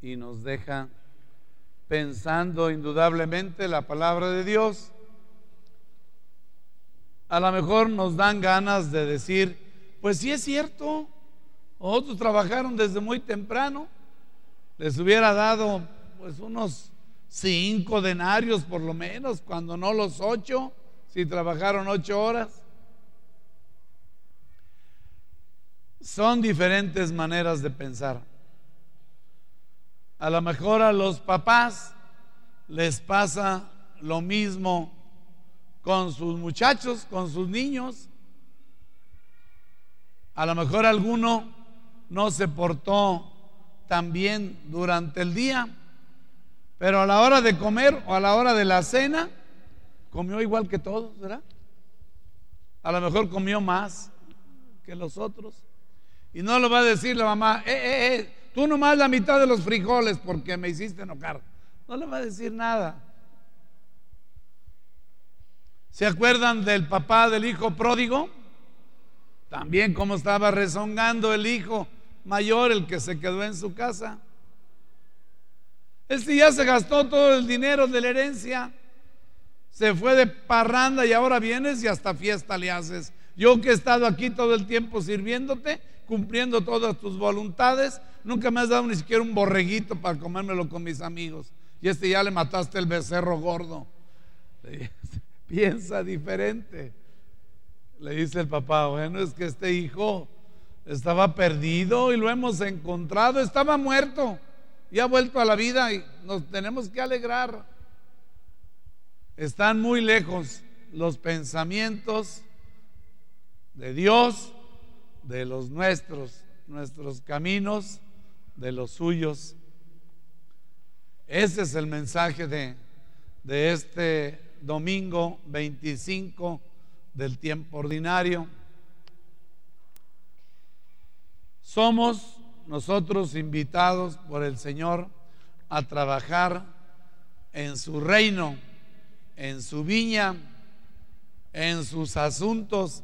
y nos deja pensando indudablemente la palabra de Dios. A lo mejor nos dan ganas de decir, pues sí es cierto, otros trabajaron desde muy temprano, les hubiera dado pues unos cinco denarios por lo menos, cuando no los ocho, si trabajaron ocho horas. Son diferentes maneras de pensar. A lo mejor a los papás les pasa lo mismo con sus muchachos, con sus niños. A lo mejor alguno no se portó tan bien durante el día, pero a la hora de comer o a la hora de la cena, comió igual que todos, ¿verdad? A lo mejor comió más que los otros. Y no lo va a decir la mamá, eh, eh, eh, tú nomás la mitad de los frijoles porque me hiciste enojar. No le va a decir nada. ¿Se acuerdan del papá del hijo pródigo? También como estaba rezongando el hijo mayor, el que se quedó en su casa. Este ya se gastó todo el dinero de la herencia. Se fue de parranda y ahora vienes y hasta fiesta le haces. Yo que he estado aquí todo el tiempo sirviéndote, cumpliendo todas tus voluntades, nunca me has dado ni siquiera un borreguito para comérmelo con mis amigos. Y este ya le mataste el becerro gordo. Piensa diferente. Le dice el papá, bueno, es que este hijo estaba perdido y lo hemos encontrado, estaba muerto y ha vuelto a la vida y nos tenemos que alegrar. Están muy lejos los pensamientos de Dios de los nuestros, nuestros caminos de los suyos. Ese es el mensaje de, de este domingo 25 del tiempo ordinario. Somos nosotros invitados por el Señor a trabajar en su reino, en su viña, en sus asuntos.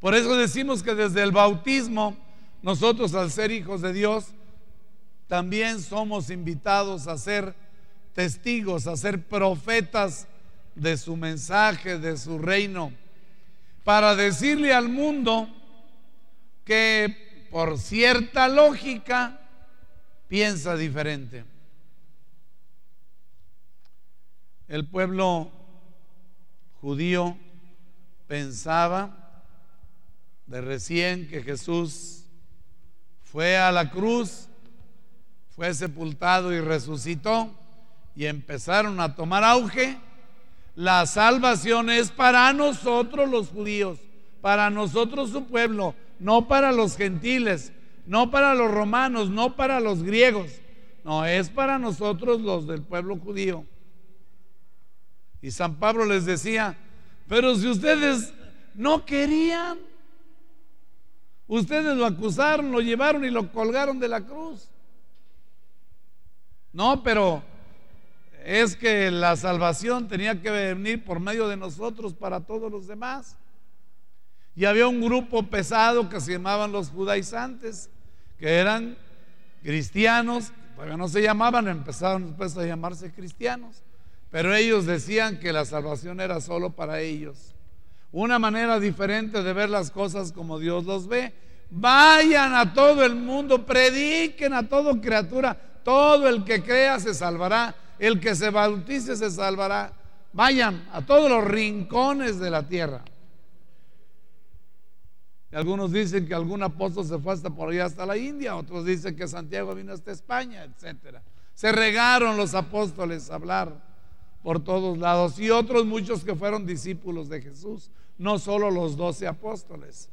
Por eso decimos que desde el bautismo, nosotros al ser hijos de Dios, también somos invitados a ser testigos, a ser profetas de su mensaje, de su reino, para decirle al mundo que por cierta lógica, piensa diferente. El pueblo judío pensaba de recién que Jesús fue a la cruz, fue sepultado y resucitó y empezaron a tomar auge. La salvación es para nosotros los judíos, para nosotros su pueblo no para los gentiles, no para los romanos, no para los griegos, no, es para nosotros los del pueblo judío. Y San Pablo les decía, pero si ustedes no querían, ustedes lo acusaron, lo llevaron y lo colgaron de la cruz. No, pero es que la salvación tenía que venir por medio de nosotros para todos los demás. Y había un grupo pesado que se llamaban los judaizantes, que eran cristianos, todavía no se llamaban, empezaron después a llamarse cristianos, pero ellos decían que la salvación era solo para ellos. Una manera diferente de ver las cosas como Dios los ve. Vayan a todo el mundo, prediquen a toda criatura, todo el que crea se salvará, el que se bautice se salvará. Vayan a todos los rincones de la tierra. Algunos dicen que algún apóstol se fue hasta por allá, hasta la India, otros dicen que Santiago vino hasta España, etc. Se regaron los apóstoles a hablar por todos lados y otros muchos que fueron discípulos de Jesús, no solo los doce apóstoles.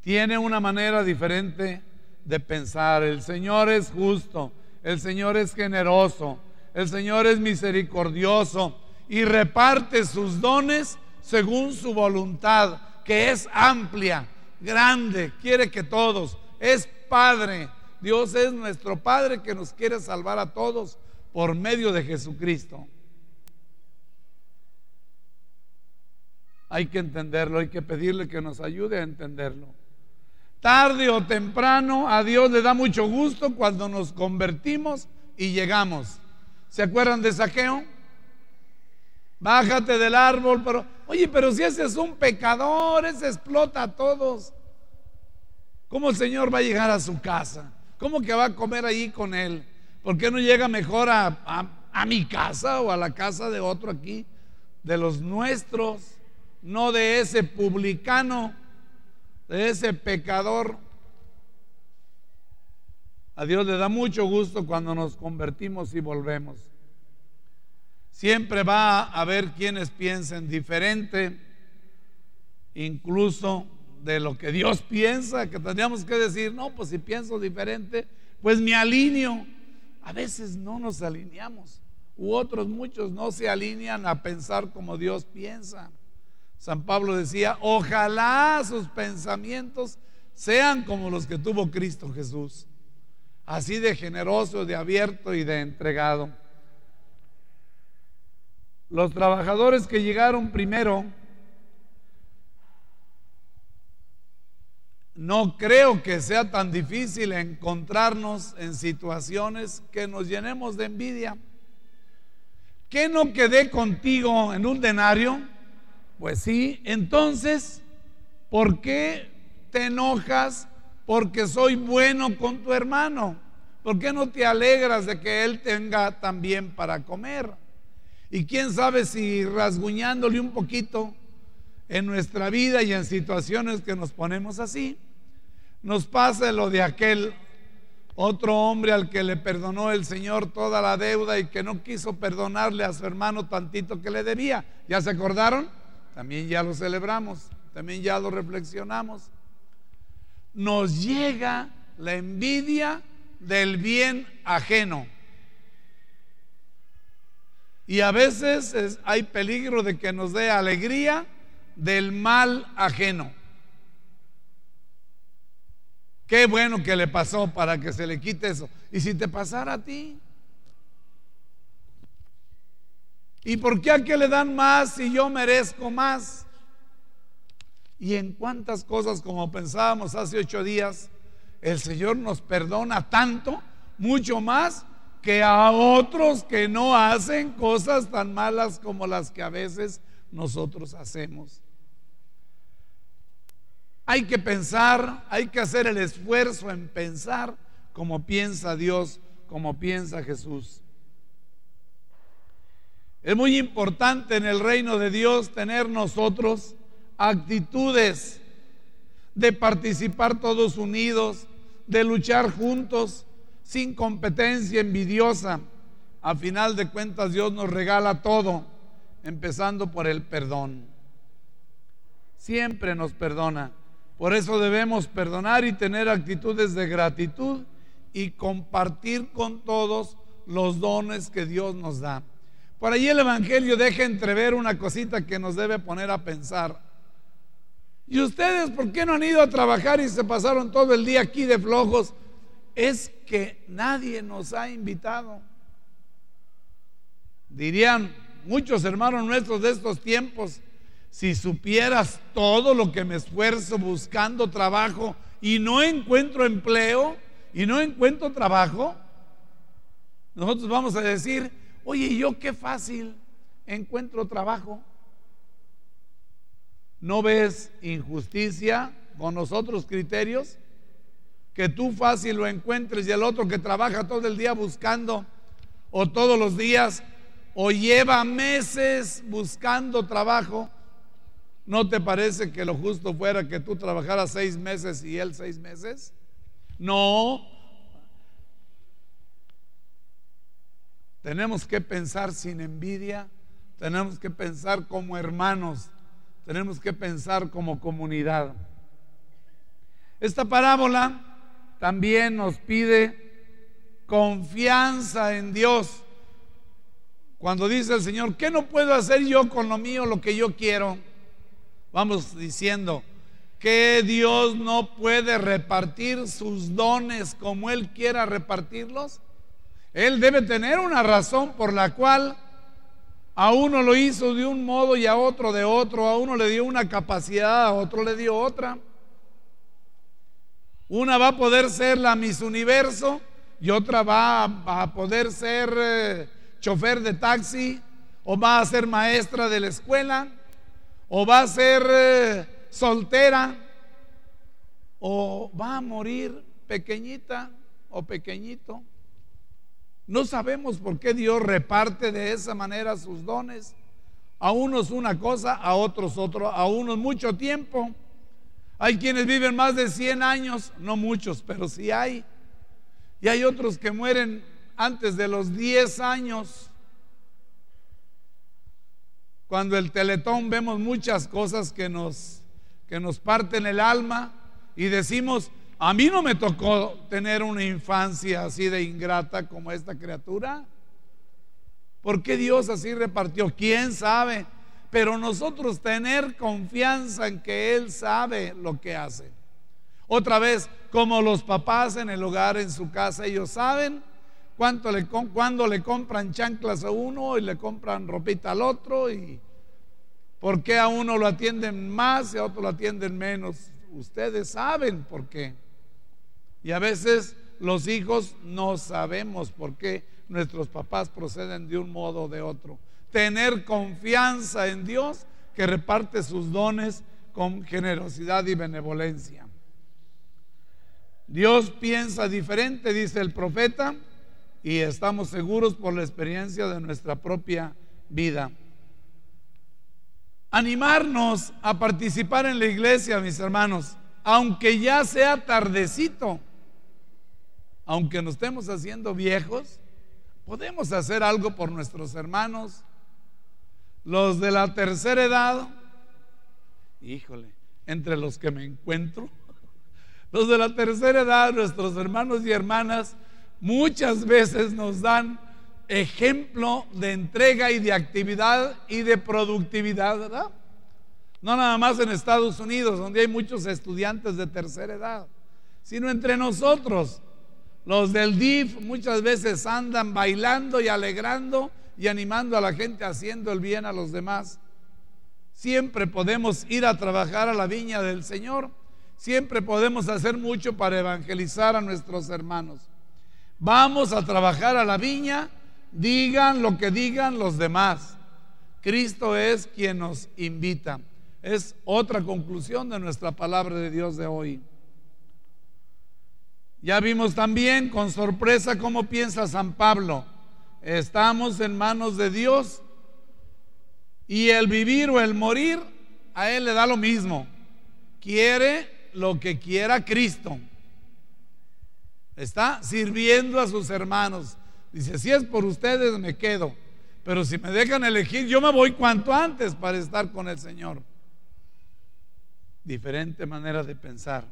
Tiene una manera diferente de pensar. El Señor es justo, el Señor es generoso, el Señor es misericordioso y reparte sus dones según su voluntad, que es amplia, grande, quiere que todos, es Padre. Dios es nuestro Padre que nos quiere salvar a todos por medio de Jesucristo. Hay que entenderlo, hay que pedirle que nos ayude a entenderlo. Tarde o temprano a Dios le da mucho gusto cuando nos convertimos y llegamos. ¿Se acuerdan de saqueo? Bájate del árbol, pero oye, pero si ese es un pecador, ese explota a todos. ¿Cómo el Señor va a llegar a su casa? ¿Cómo que va a comer allí con él? ¿Por qué no llega mejor a, mi casa o a la casa de otro aquí? De los nuestros, no de ese publicano, de ese pecador. A Dios le da mucho gusto cuando nos convertimos y volvemos. Siempre va a haber quienes piensen diferente, incluso de lo que Dios piensa, que tendríamos que decir, no, pues si pienso diferente, pues me alineo. A veces no nos alineamos, u otros muchos no se alinean a pensar como Dios piensa. San Pablo decía, ojalá sus pensamientos sean como los que tuvo Cristo Jesús así de generoso, de abierto y de entregado. Los trabajadores que llegaron primero, no creo que sea tan difícil encontrarnos en situaciones que nos llenemos de envidia. ¿Qué no quedé contigo en un denario? Pues sí, entonces, ¿por qué te enojas porque soy bueno con tu hermano. ¿Por qué no te alegras de que él tenga también para comer? Y quién sabe si rasguñándole un poquito en nuestra vida y en situaciones que nos ponemos así, nos pasa lo de aquel otro hombre al que le perdonó el Señor toda la deuda y que no quiso perdonarle a su hermano tantito que le debía. ¿Ya se acordaron? También ya lo celebramos, también ya lo reflexionamos nos llega la envidia del bien ajeno. Y a veces hay peligro de que nos dé alegría del mal ajeno. Qué bueno que le pasó para que se le quite eso. ¿Y si te pasara a ti? ¿Y por qué a qué le dan más si yo merezco más? Y en cuántas cosas como pensábamos hace ocho días, el Señor nos perdona tanto, mucho más que a otros que no hacen cosas tan malas como las que a veces nosotros hacemos. Hay que pensar, hay que hacer el esfuerzo en pensar como piensa Dios, como piensa Jesús. Es muy importante en el reino de Dios tener nosotros actitudes de participar todos unidos, de luchar juntos, sin competencia envidiosa. A final de cuentas Dios nos regala todo, empezando por el perdón. Siempre nos perdona. Por eso debemos perdonar y tener actitudes de gratitud y compartir con todos los dones que Dios nos da. Por ahí el Evangelio deja entrever una cosita que nos debe poner a pensar. ¿Y ustedes por qué no han ido a trabajar y se pasaron todo el día aquí de flojos? Es que nadie nos ha invitado. Dirían muchos hermanos nuestros de estos tiempos, si supieras todo lo que me esfuerzo buscando trabajo y no encuentro empleo y no encuentro trabajo, nosotros vamos a decir, oye, yo qué fácil encuentro trabajo. ¿No ves injusticia con los otros criterios? Que tú fácil lo encuentres y el otro que trabaja todo el día buscando o todos los días o lleva meses buscando trabajo. ¿No te parece que lo justo fuera que tú trabajaras seis meses y él seis meses? No. Tenemos que pensar sin envidia, tenemos que pensar como hermanos tenemos que pensar como comunidad. Esta parábola también nos pide confianza en Dios. Cuando dice el Señor, ¿qué no puedo hacer yo con lo mío, lo que yo quiero? Vamos diciendo que Dios no puede repartir sus dones como Él quiera repartirlos. Él debe tener una razón por la cual a uno lo hizo de un modo y a otro de otro. A uno le dio una capacidad, a otro le dio otra. Una va a poder ser la Miss Universo y otra va a, poder ser eh, chofer de taxi o va a ser maestra de la escuela o va a ser eh, soltera o va a morir pequeñita o pequeñito. No sabemos por qué Dios reparte de esa manera sus dones. A unos una cosa, a otros otro, a unos mucho tiempo. Hay quienes viven más de 100 años, no muchos, pero sí hay. Y hay otros que mueren antes de los 10 años. Cuando el teletón vemos muchas cosas que nos, que nos parten el alma y decimos, a mí no me tocó tener una infancia así de ingrata como esta criatura. ¿Por qué Dios así repartió? ¿Quién sabe? Pero nosotros tener confianza en que Él sabe lo que hace. Otra vez, como los papás en el hogar, en su casa, ellos saben cuánto le, cuándo le compran chanclas a uno y le compran ropita al otro por qué a uno lo atienden más y a otro lo atienden menos. Ustedes saben por qué. Y a veces los hijos no sabemos por qué nuestros papás proceden de un modo o de otro. Tener confianza en Dios que reparte sus dones con generosidad y benevolencia. Dios piensa diferente, dice el profeta, y estamos seguros por la experiencia de nuestra propia vida. Animarnos a participar en la iglesia, mis hermanos, aunque ya sea tardecito aunque nos estemos haciendo viejos, podemos hacer algo por nuestros hermanos. Los de la tercera edad, híjole, entre los que me encuentro, los de la tercera edad, nuestros hermanos y hermanas, muchas veces nos dan ejemplo de entrega y de actividad y de productividad, ¿verdad? No nada más en Estados Unidos, donde hay muchos estudiantes de tercera edad, sino entre nosotros. Los del DIF muchas veces andan bailando y alegrando y animando a la gente haciendo el bien a los demás. Siempre podemos ir a trabajar a la viña del Señor. Siempre podemos hacer mucho para evangelizar a nuestros hermanos. Vamos a trabajar a la viña, digan lo que digan los demás. Cristo es quien nos invita. Es otra conclusión de nuestra palabra de Dios de hoy. Ya vimos también con sorpresa cómo piensa San Pablo. Estamos en manos de Dios y el vivir o el morir a él le da lo mismo. Quiere lo que quiera Cristo. Está sirviendo a sus hermanos. Dice, si es por ustedes me quedo, pero si me dejan elegir, yo me voy cuanto antes para estar con el Señor. Diferente manera de pensar.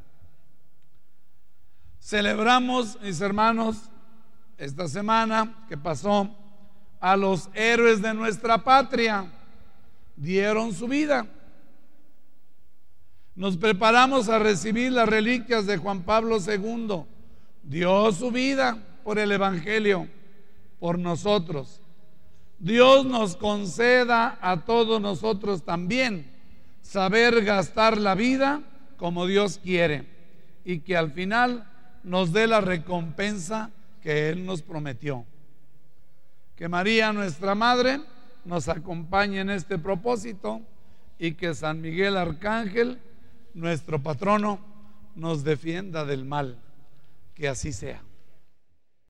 Celebramos, mis hermanos, esta semana que pasó a los héroes de nuestra patria. Dieron su vida. Nos preparamos a recibir las reliquias de Juan Pablo II. Dio su vida por el Evangelio, por nosotros. Dios nos conceda a todos nosotros también saber gastar la vida como Dios quiere y que al final nos dé la recompensa que Él nos prometió. Que María, nuestra Madre, nos acompañe en este propósito y que San Miguel Arcángel, nuestro patrono, nos defienda del mal. Que así sea.